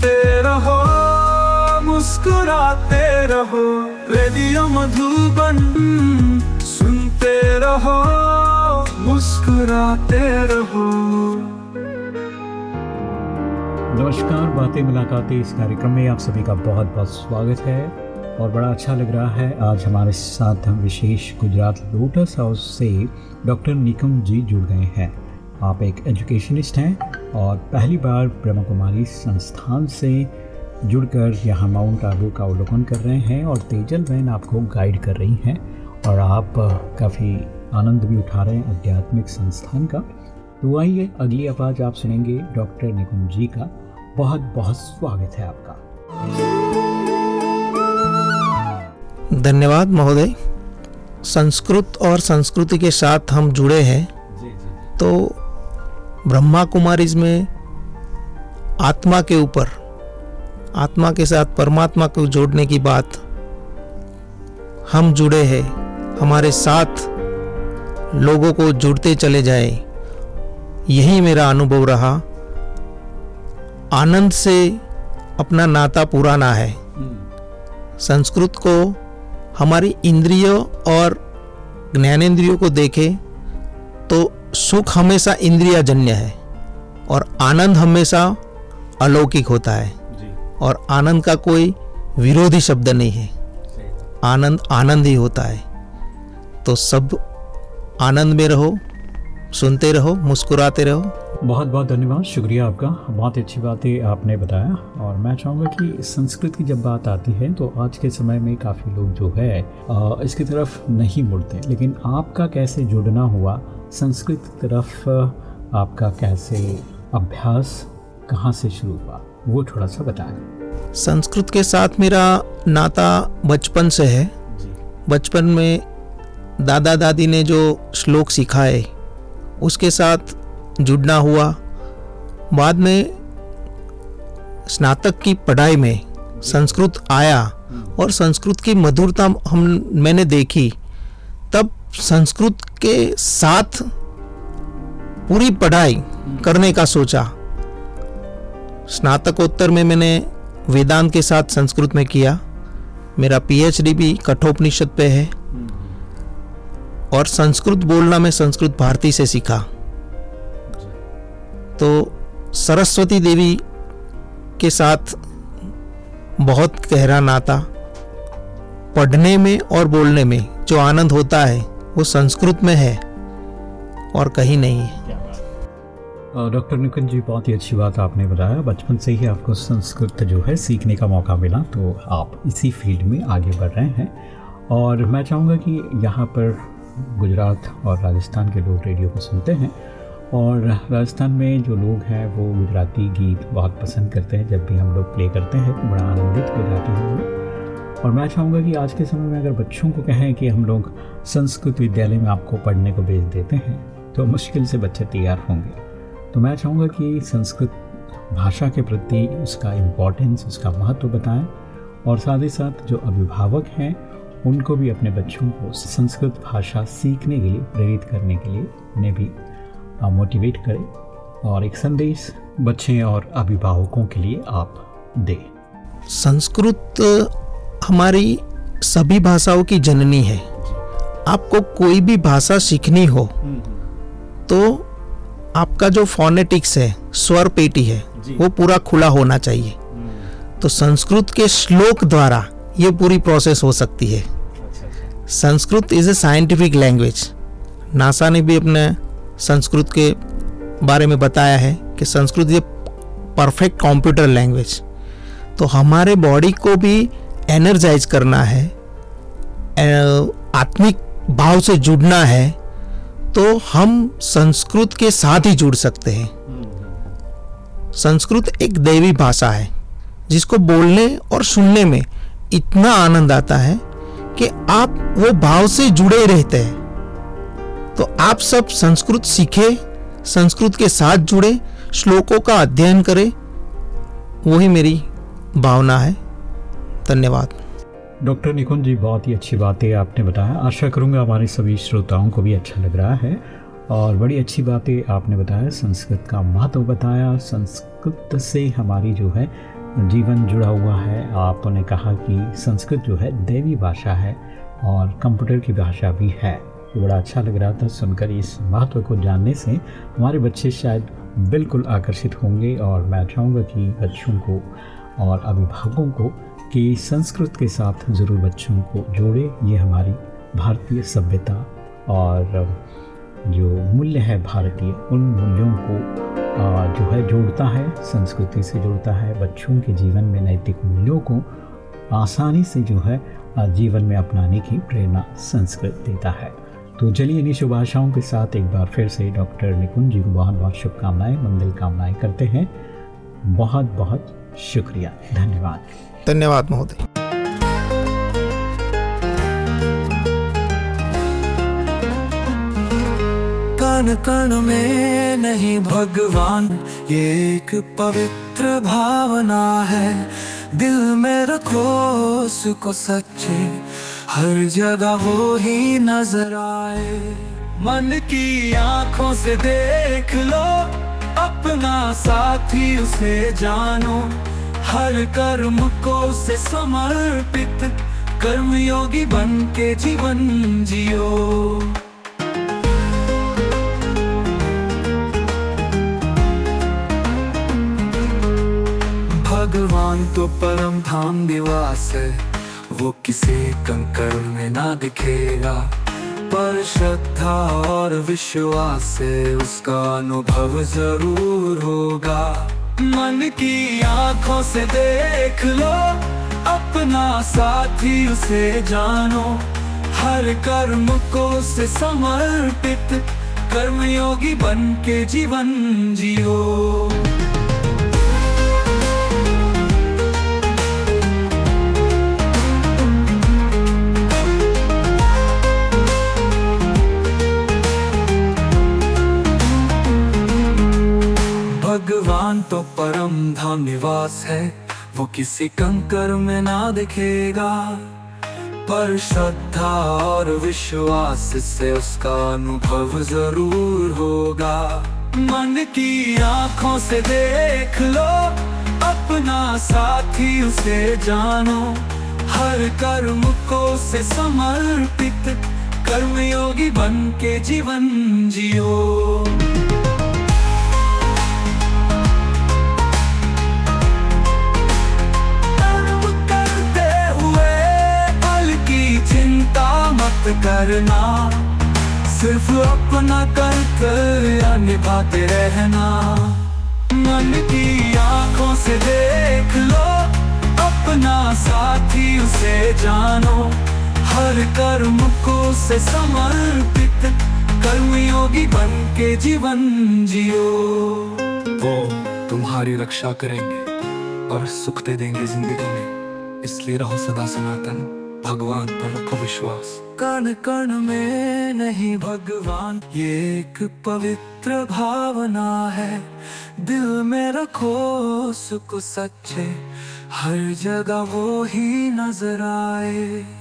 सुनते रहो, मुस्कुराते रहो, रेडियो मधुबन सुनते रहो, मुस्कुराते रहो। नमस्कार, बातें मुलाकातें इस कार्यक्रम में आप सभी का बहुत बहुत स्वागत है और बड़ा अच्छा लग रहा है। आज हमारे साथ हम विशेष गुजरात लोटस हाउस से डॉक्टर निकम जी जुड़ गए हैं। आप एक एजुकेशनिस्ट हैं और पहली बार ब्रह्म कुमारी संस्थान से जुड़कर यहाँ माउंट आबू का अवलोकन कर रहे हैं और तेजल बहन आपको गाइड कर रही हैं और आप काफ़ी आनंद भी उठा रहे हैं आध्यात्मिक संस्थान का। तो आइए अगली आवाज़ आप सुनेंगे डॉक्टर निकुंज जी का। बहुत बहुत स्वागत है आपका। धन्यवाद महोदय। संस्कृत और संस्कृति के साथ हम जुड़े हैं। तो ब्रह्मा कुमारीज में आत्मा के ऊपर, आत्मा के साथ परमात्मा को जोड़ने की बात, हम जुड़े हैं, हमारे साथ लोगों को जुड़ते चले जाए। यही मेरा अनुभव रहा। आनंद से अपना नाता पुराना है। संस्कृत को हमारी इंद्रियों और ज्ञानेंद्रियों को देखे तो सुख हमेशा इंद्रिया जन्य है और आनंद हमेशा अलौकिक होता है और आनंद का कोई विरोधी शब्द नहीं है। आनंद आनंद ही होता है। तो सब आनंद में रहो सुनते रहो मुस्कुराते रहो। बहुत बहुत धन्यवाद शुक्रिया आपका। बहुत अच्छी बातें आपने बताया और मैं चाहूँगा कि संस्कृत की जब बात आती है तो आज के समय में काफ़ी लोग जो है इसकी तरफ़ नहीं मुड़ते। लेकिन आपका कैसे जुड़ना हुआ संस्कृत की तरफ़ आपका कैसे अभ्यास कहाँ से शुरू हुआ? वो थोड़ा सा बताएँ। संस्कृत के साथ मेरा नाता बचपन से है। बचपन में दादा दादी ने जो श्लोक सिखाए उसके साथ जुड़ना हुआ। बाद में स्नातक की पढ़ाई में संस्कृत आया और संस्कृत की मधुरता हम मैंने देखी। तब संस्कृत के साथ पूरी पढ़ाई करने का सोचा। स्नातकोत्तर में मैंने वेदांत के साथ संस्कृत में किया। मेरा पीएचडी भी कठोपनिषद पे है। और संस्कृत बोलना मैं संस्कृत भारती से सीखा। तो सरस्वती देवी के साथ बहुत गहरा नाता। पढ़ने में और बोलने में जो आनंद होता है वो संस्कृत में है और कहीं नहीं है। डॉक्टर निकुंज जी, बहुत ही अच्छी बात आपने बताया। बचपन से ही आपको संस्कृत जो है सीखने का मौका मिला तो आप इसी फ़ील्ड में आगे बढ़ रहे हैं। और मैं चाहूँगा कि यहाँ पर गुजरात और राजस्थान के लोग रेडियो को सुनते हैं। और राजस्थान में जो लोग हैं, वो गुजराती गीत बहुत पसंद करते हैं। जब भी हम लोग प्ले करते हैं तो बड़ा आनंदित हो जाते हैं। और मैं चाहूँगा कि आज के समय में अगर बच्चों को कहें कि हम लोग संस्कृत विद्यालय में आपको पढ़ने को भेज देते हैं तो मुश्किल से बच्चे तैयार होंगे। तो मैं चाहूँगा कि संस्कृत भाषा के प्रति उसका इम्पोर्टेंस उसका महत्व बताएँ और साथ ही साथ जो अभिभावक हैं, उनको भी अपने बच्चों को संस्कृत भाषा सीखने के लिए, प्रेरित करने के लिए उन्हें भी मोटिवेट करें और एक संदेश बच्चे और अभिभावकों के लिए आप दें। संस्कृत हमारी सभी भाषाओं की जननी है। आपको कोई भी भाषा सीखनी हो तो आपका जो फोनेटिक्स है स्वर पेटी है वो पूरा खुला होना चाहिए। तो संस्कृत के श्लोक द्वारा ये पूरी प्रोसेस हो सकती है। Sanskrit is a scientific language NASA ने भी अपने संस्कृत के बारे में बताया है कि संस्कृत ये परफेक्ट कंप्यूटर लैंग्वेज तो हमारे बॉडी को भी एनर्जाइज करना है आत्मिक भाव से जुड़ना है तो हम संस्कृत के साथ ही जुड़ सकते हैं। संस्कृत एक दैवी भाषा है, जिसको बोलने और सुनने में इतना आनंद आता है कि आप वो भाव से जुड़े रहते हैं। तो आप सब संस्कृत सीखे, संस्कृत के साथ जुड़े, श्लोकों का अध्ययन करें वही मेरी भावना है। धन्यवाद। डॉक्टर निकुंज जी, बहुत ही अच्छी बातें आपने बताया। आशा करूँगा हमारे सभी श्रोताओं को भी अच्छा लग रहा है और बड़ी अच्छी बातें आपने बताया, संस्कृत का महत्व बताया, संस्कृत से हमारी जो है जीवन जुड़ा हुआ है। आपने कहा कि संस्कृत जो है देवी भाषा है और कंप्यूटर की भाषा भी है। तो बड़ा अच्छा लग रहा था सुनकर इस महत्व को जानने से हमारे बच्चे शायद बिल्कुल आकर्षित होंगे और मैं चाहूँगा कि बच्चों को और अभिभावकों को कि संस्कृत के साथ ज़रूर बच्चों को जोड़े। ये हमारी भारतीय सभ्यता और जो मूल्य है भारतीय, उन मूल्यों को जो है जोड़ता है, संस्कृति से जोड़ता है। बच्चों के जीवन में नैतिक मूल्यों को आसानी से जो है जीवन में अपनाने की प्रेरणा संस्कृत देता है। तो चलिए इन्हीं शुभ आशाओं के साथ एक बार फिर से डॉक्टर निकुंज जी को बहुत बहुत शुभकामनाएँ, मंगल कामनाएँ करते हैं। बहुत बहुत शुक्रिया। धन्यवाद। धन्यवाद महोदय। कण कण में नहीं भगवान, ये एक पवित्र भावना है। दिल में रखो उसको सच्चे, हर जगह वो ही नज़र आए। मन की आँखों से देख लो, अपना साथी उसे जानो। हर कर्म को से समर्पित कर्म योगी बन के जीवन जियो। भगवान तो परम धाम निवास है, वो किसी कंकर में ना दिखेगा। पर श्रद्धा और विश्वास से उसका अनुभव ज़रूर होगा। मन की आँखों से देख लो, अपना साथी उसे जानो। हर कर्म को से समर्पित, कर्मयोगी बन के जीवन जियो। तो परम धाम निवास है। वो किसी कंकर में ना दिखेगा। पर श्रद्धा और विश्वास से उसका अनुभव ज़रूर होगा। मन की आँखों से देख लो। अपना साथी उसे जानो। हर कर्म को से समर्पित। कर्मयोगी बन के जीवन जियो। मत करना, सिर्फ़ अपना कर्तव्य निभाते रहना। मन की आँखों से देख लो, अपना साथी उसे जानो। हर कर्म को से समर्पित कर्मयोगी बन के जीवन जियो। वो तुम्हारी रक्षा करेंगे और सुख दे देंगे ज़िंदगी में। इसलिए रहो सदा सनातन। भगवान पर विश्वास कण कण में नहीं भगवान, ये एक पवित्र भावना है। दिल में रखो सुख सच्चे, हर जगह वो ही नज़र आए।